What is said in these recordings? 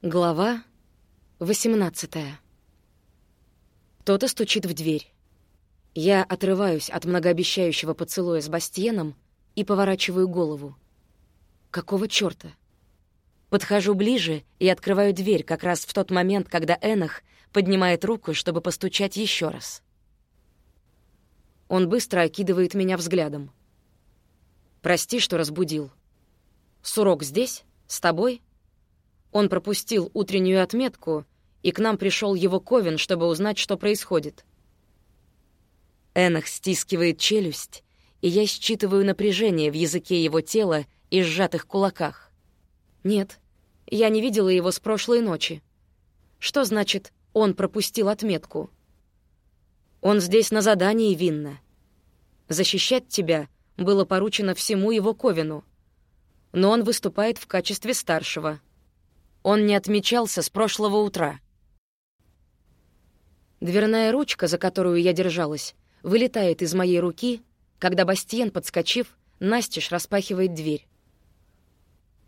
Глава 18 Кто-то стучит в дверь. Я отрываюсь от многообещающего поцелуя с Бастиеном и поворачиваю голову. Какого чёрта? Подхожу ближе и открываю дверь как раз в тот момент, когда Энах поднимает руку, чтобы постучать еще раз. Он быстро окидывает меня взглядом. «Прости, что разбудил. Сурок здесь? С тобой?» Он пропустил утреннюю отметку, и к нам пришел его Ковен, чтобы узнать, что происходит. Энах стискивает челюсть, и я считываю напряжение в языке его тела и сжатых кулаках. Нет, я не видела его с прошлой ночи. Что значит «он пропустил отметку»? Он здесь на задании, Винна. Защищать тебя было поручено всему его Ковину. Но он выступает в качестве старшего — он не отмечался с прошлого утра. Дверная ручка, за которую я держалась, вылетает из моей руки, когда Бастиен, подскочив, настежь распахивает дверь.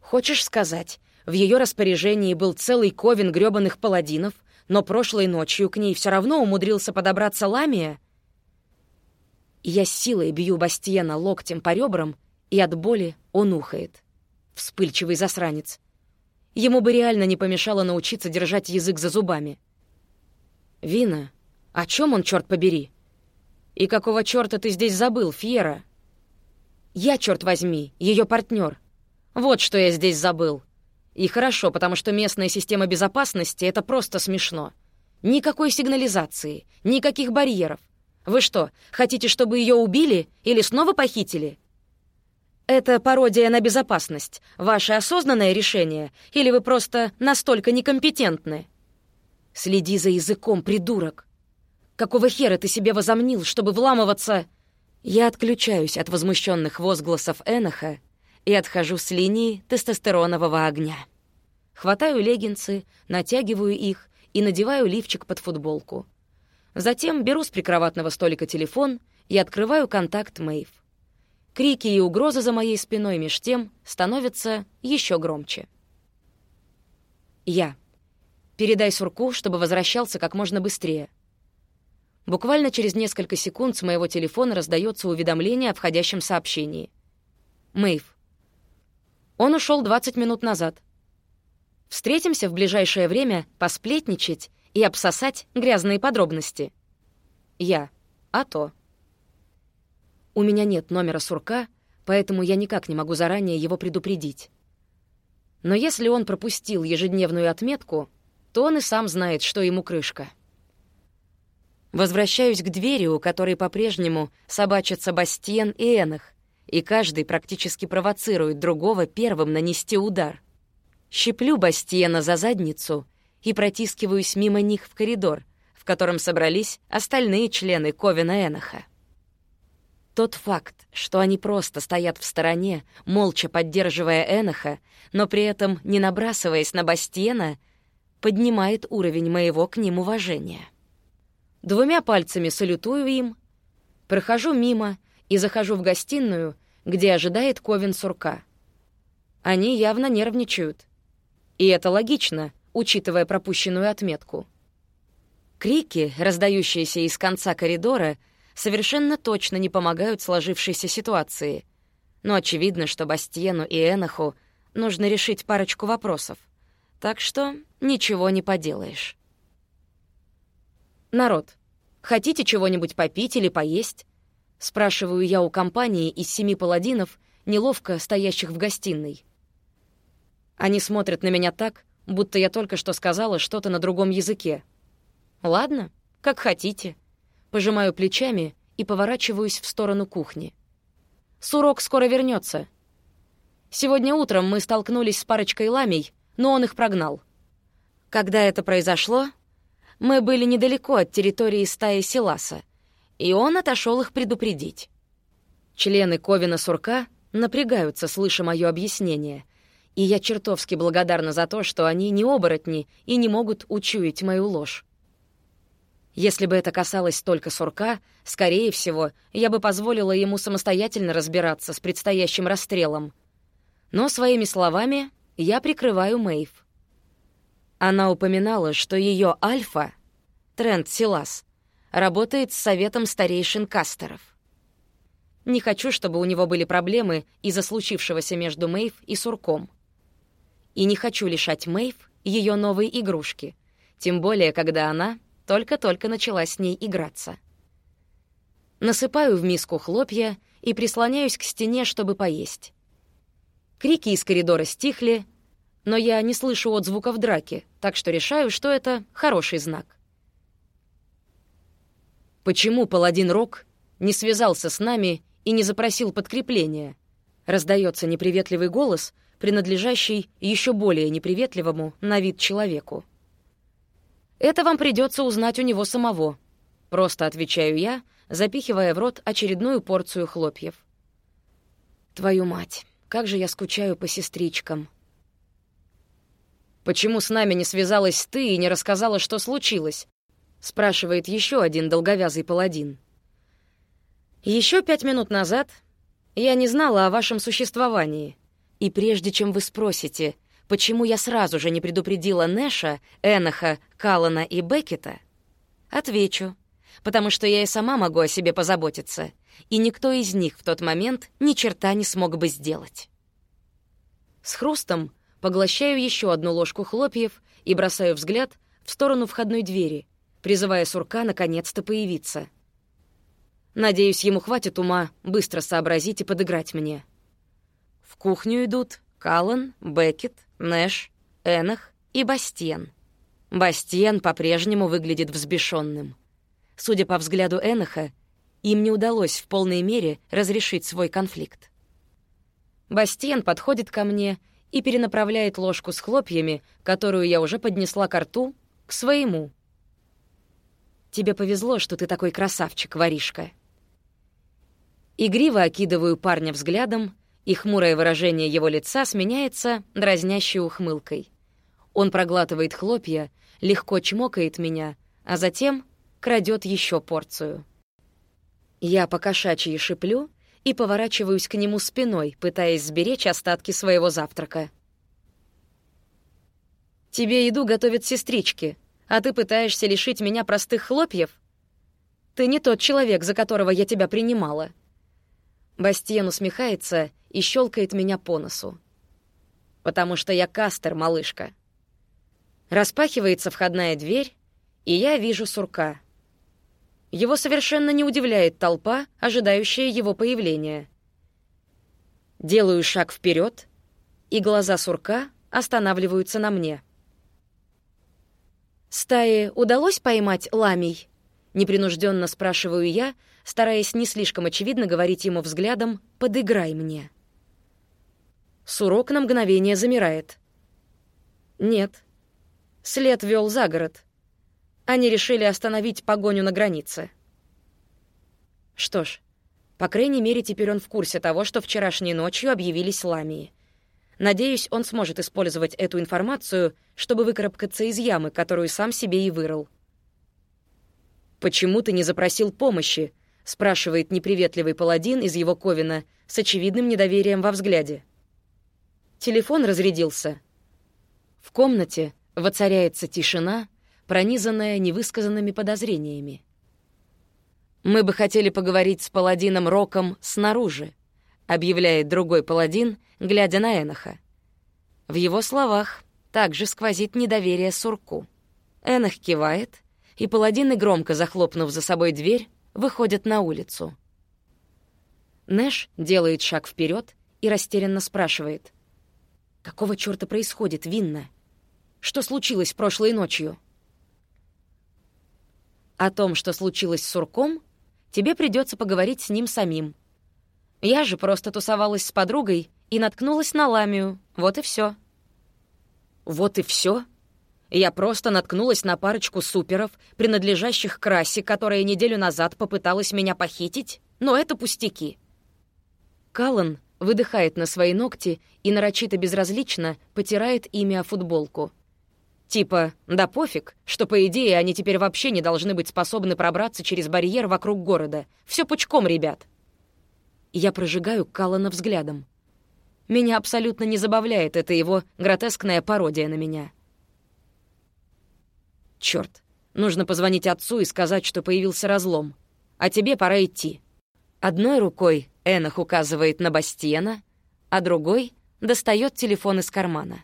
«Хочешь сказать, в ее распоряжении был целый ковен грёбаных паладинов, но прошлой ночью к ней все равно умудрился подобраться Ламия?» Я с силой бью Бастиена локтем по ребрам, и от боли он ухает. Вспыльчивый засранец — Ему бы реально не помешало научиться держать язык за зубами. «Вина, о чем он, черт побери? И какого черта ты здесь забыл, Фьера?» «Я, черт возьми, ее партнер. Вот что я здесь забыл. И хорошо, потому что местная система безопасности — это просто смешно. Никакой сигнализации, никаких барьеров. Вы что, хотите, чтобы ее убили или снова похитили?» Это пародия на безопасность. Ваше осознанное решение? Или вы просто настолько некомпетентны? Следи за языком, придурок. Какого хера ты себе возомнил, чтобы вламываться... Я отключаюсь от возмущенных возгласов Эноха и отхожу с линии тестостеронового огня. Хватаю леггинсы, натягиваю их и надеваю лифчик под футболку. Затем беру с прикроватного столика телефон и открываю контакт Мэйв. Крики и угрозы за моей спиной меж тем становятся еще громче. Я. Передай Сурку, чтобы возвращался как можно быстрее. Буквально через несколько секунд с моего телефона раздается уведомление о входящем сообщении. Мэйв. Он ушел 20 минут назад. Встретимся в ближайшее время посплетничать и обсосать грязные подробности. Я. А то. У меня нет номера сурка, поэтому я никак не могу заранее его предупредить. Но если он пропустил ежедневную отметку, то он и сам знает, что ему крышка. Возвращаюсь к двери, у которой по-прежнему собачатся Бастиен и Энах, и каждый практически провоцирует другого первым нанести удар. Щеплю Бастиена за задницу и протискиваюсь мимо них в коридор, в котором собрались остальные члены Ковина Эноха. Тот факт, что они просто стоят в стороне, молча поддерживая Эноха, но при этом не набрасываясь на Бастиена, поднимает уровень моего к ним уважения. Двумя пальцами салютую им, прохожу мимо и захожу в гостиную, где ожидает Ковин Сурка. Они явно нервничают. И это логично, учитывая пропущенную отметку. Крики, раздающиеся из конца коридора — совершенно точно не помогают сложившейся ситуации. Но очевидно, что Бастиену и Эноху нужно решить парочку вопросов. Так что ничего не поделаешь. «Народ, хотите чего-нибудь попить или поесть?» Спрашиваю я у компании из семи паладинов, неловко стоящих в гостиной. Они смотрят на меня так, будто я только что сказала что-то на другом языке. «Ладно, как хотите», Пожимаю плечами и поворачиваюсь в сторону кухни. Сурок скоро вернется. Сегодня утром мы столкнулись с парочкой ламий, но он их прогнал. Когда это произошло, мы были недалеко от территории стаи Силаса, и он отошел их предупредить. Члены Ковина Сурка напрягаются, слыша мое объяснение, и я чертовски благодарна за то, что они не оборотни и не могут учуять мою ложь. Если бы это касалось только сурка, скорее всего, я бы позволила ему самостоятельно разбираться с предстоящим расстрелом. Но своими словами я прикрываю Мэйв. Она упоминала, что ее альфа, Трент Силас, работает с советом старейшин Кастеров. Не хочу, чтобы у него были проблемы из-за случившегося между Мэйв и Сурком. И не хочу лишать Мэйв ее новой игрушки, тем более, когда она только-только начала с ней играться. Насыпаю в миску хлопья и прислоняюсь к стене, чтобы поесть. Крики из коридора стихли, но я не слышу отзвуков драки, так что решаю, что это хороший знак. Почему паладин Рок не связался с нами и не запросил подкрепления? Раздается неприветливый голос, принадлежащий еще более неприветливому на вид человеку. Это вам придется узнать у него самого. Просто отвечаю я, запихивая в рот очередную порцию хлопьев. Твою мать, как же я скучаю по сестричкам. Почему с нами не связалась ты и не рассказала, что случилось? спрашивает еще один долговязый паладин. Еще пять минут назад я не знала о вашем существовании. И прежде чем вы спросите, почему я сразу же не предупредила Нэша, Эноха, Каллана и Беккета, отвечу, потому что я и сама могу о себе позаботиться, и никто из них в тот момент ни черта не смог бы сделать. С хрустом поглощаю еще одну ложку хлопьев и бросаю взгляд в сторону входной двери, призывая сурка наконец-то появиться. Надеюсь, ему хватит ума быстро сообразить и подыграть мне. В кухню идут Каллан, Беккет, Нэш, Энах и Бастиен. Бастиен по-прежнему выглядит взбешенным. Судя по взгляду Эноха, им не удалось в полной мере разрешить свой конфликт. Бастиен подходит ко мне и перенаправляет ложку с хлопьями, которую я уже поднесла к рту, к своему. «Тебе повезло, что ты такой красавчик, воришка». Игриво окидываю парня взглядом, и хмурое выражение его лица сменяется дразнящей ухмылкой. Он проглатывает хлопья, легко чмокает меня, а затем крадет еще порцию. Я покошачьи шиплю и поворачиваюсь к нему спиной, пытаясь сберечь остатки своего завтрака. «Тебе еду готовят сестрички, а ты пытаешься лишить меня простых хлопьев? Ты не тот человек, за которого я тебя принимала». Бастиен усмехается и щелкает меня по носу. «Потому что я кастер, малышка». Распахивается входная дверь, и я вижу сурка — его совершенно не удивляет толпа, ожидающая его появления. Делаю шаг вперед, и глаза сурка останавливаются на мне. «Стае удалось поймать ламий?» — непринужденно спрашиваю я, стараясь не слишком очевидно говорить ему взглядом «подыграй мне». Сурок на мгновение замирает. «Нет». След вел за город — они решили остановить погоню на границе. Что ж, по крайней мере, теперь он в курсе того, что вчерашней ночью объявились ламии. Надеюсь, он сможет использовать эту информацию, чтобы выкарабкаться из ямы, которую сам себе и вырыл. «Почему ты не запросил помощи?» — спрашивает неприветливый паладин из его ковина с очевидным недоверием во взгляде. Телефон разрядился. В комнате воцаряется тишина — пронизанная невысказанными подозрениями. «Мы бы хотели поговорить с паладином Роком снаружи», объявляет другой паладин, глядя на Эноха. В его словах также сквозит недоверие Сурку. Энох кивает, и паладины, громко захлопнув за собой дверь, выходят на улицу. Нэш делает шаг вперед и растерянно спрашивает. «Какого чёрта происходит, Винна? Что случилось прошлой ночью?» О том, что случилось с Сурком, тебе придется поговорить с ним самим. Я же просто тусовалась с подругой и наткнулась на Ламию. Вот и все. Вот и все. Я просто наткнулась на парочку суперов, принадлежащих к расе, которая неделю назад попыталась меня похитить, но это пустяки. Каллан выдыхает на свои ногти и нарочито безразлично потирает ими о футболку — Типа, да пофиг, что, по идее, они теперь вообще не должны быть способны пробраться через барьер вокруг города. Все пучком, ребят. Я прожигаю Каллана взглядом. Меня абсолютно не забавляет эта его гротескная пародия на меня. Черт, нужно позвонить отцу и сказать, что появился разлом. А тебе пора идти. Одной рукой Энах указывает на Бастиена, а другой достает телефон из кармана.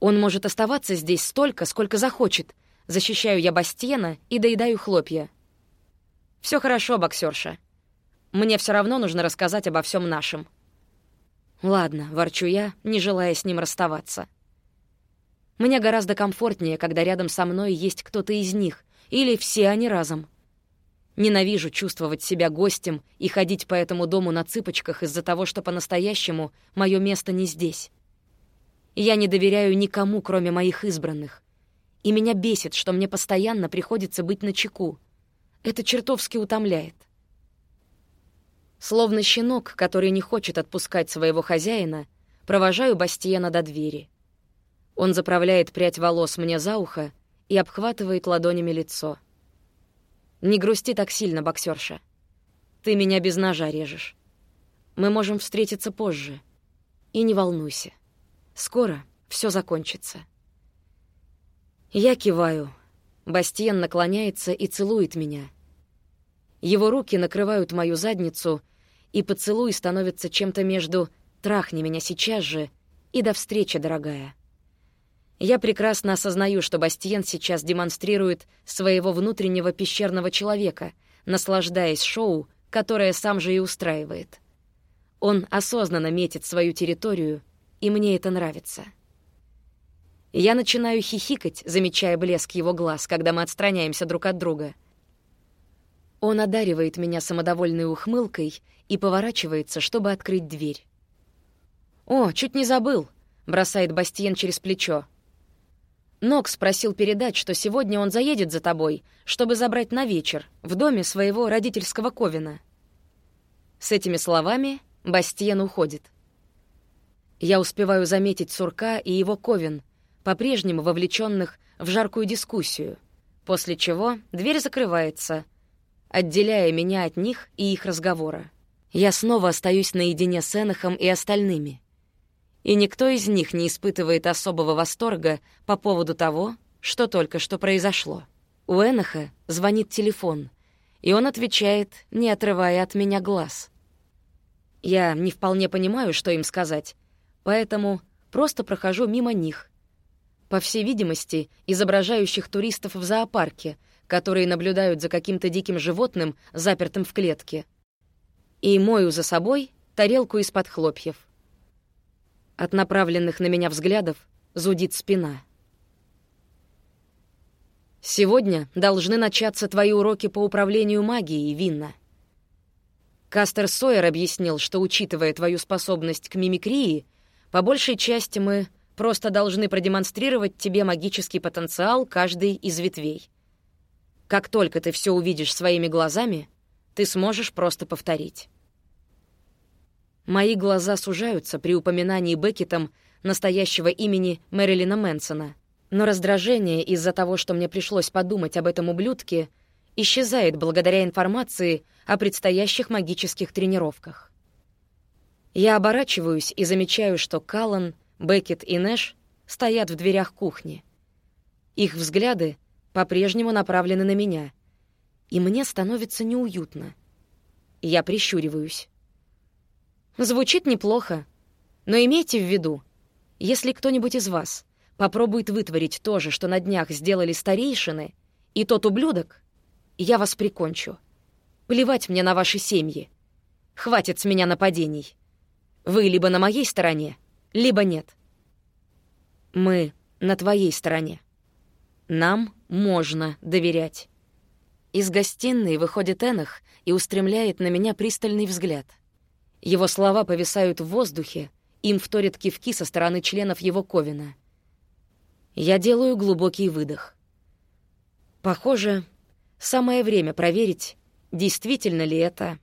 Он может оставаться здесь столько, сколько захочет. Защищаю я Бастиена и доедаю хлопья. Все хорошо, боксерша. Мне все равно нужно рассказать обо всем нашем. Ладно, ворчу я, не желая с ним расставаться. Мне гораздо комфортнее, когда рядом со мной есть кто-то из них, или все они разом. Ненавижу чувствовать себя гостем и ходить по этому дому на цыпочках из-за того, что по-настоящему мое место не здесь. Я не доверяю никому, кроме моих избранных. И меня бесит, что мне постоянно приходится быть на чеку. Это чертовски утомляет. Словно щенок, который не хочет отпускать своего хозяина, провожаю Бастиена до двери. Он заправляет прядь волос мне за ухо и обхватывает ладонями лицо — не грусти так сильно, боксерша. Ты меня без ножа режешь. Мы можем встретиться позже. И не волнуйся. Скоро все закончится. Я киваю. Бастиен наклоняется и целует меня. Его руки накрывают мою задницу, и поцелуй становится чем-то между «трахни меня сейчас же» и «до встречи, дорогая». Я прекрасно осознаю, что Бастиен сейчас демонстрирует своего внутреннего пещерного человека, наслаждаясь шоу, которое сам же и устраивает. Он осознанно метит свою территорию, и мне это нравится. Я начинаю хихикать, замечая блеск его глаз, когда мы отстраняемся друг от друга. Он одаривает меня самодовольной ухмылкой и поворачивается, чтобы открыть дверь. «О, чуть не забыл», — бросает Бастиен через плечо. Нокс просил передать, что сегодня он заедет за тобой, чтобы забрать на вечер в доме своего родительского Ковина. С этими словами Бастиен уходит. Я успеваю заметить Сурка и его Ковин, по-прежнему вовлеченных в жаркую дискуссию, после чего дверь закрывается, отделяя меня от них и их разговора. Я снова остаюсь наедине с Энохом и остальными — и никто из них не испытывает особого восторга по поводу того, что только что произошло. У Эноха звонит телефон, и он отвечает, не отрывая от меня глаз. Я не вполне понимаю, что им сказать, поэтому просто прохожу мимо них. По всей видимости, изображающих туристов в зоопарке, которые наблюдают за каким-то диким животным, запертым в клетке. И мою за собой тарелку из-под хлопьев. От направленных на меня взглядов зудит спина. «Сегодня должны начаться твои уроки по управлению магией, Винна». Кастер Сойер объяснил, что, учитывая твою способность к мимикрии, по большей части мы просто должны продемонстрировать тебе магический потенциал каждой из ветвей. Как только ты все увидишь своими глазами, ты сможешь просто повторить. Мои глаза сужаются при упоминании Беккетом настоящего имени Мэрилина Мэнсона. Но раздражение из-за того, что мне пришлось подумать об этом ублюдке, исчезает благодаря информации о предстоящих магических тренировках. Я оборачиваюсь и замечаю, что Каллан, Беккет и Нэш стоят в дверях кухни. Их взгляды по-прежнему направлены на меня, и мне становится неуютно. Я прищуриваюсь. Звучит неплохо. Но имейте в виду, если кто-нибудь из вас попробует вытворить то же, что на днях сделали старейшины, и тот ублюдок, я вас прикончу. Плевать мне на ваши семьи. Хватит с меня нападений. Вы либо на моей стороне, либо нет. Мы на твоей стороне. Нам можно доверять. Из гостиной выходит Энах и устремляет на меня пристальный взгляд — его слова повисают в воздухе, им вторят кивки со стороны членов его ковина. Я делаю глубокий выдох. Похоже, самое время проверить, действительно ли это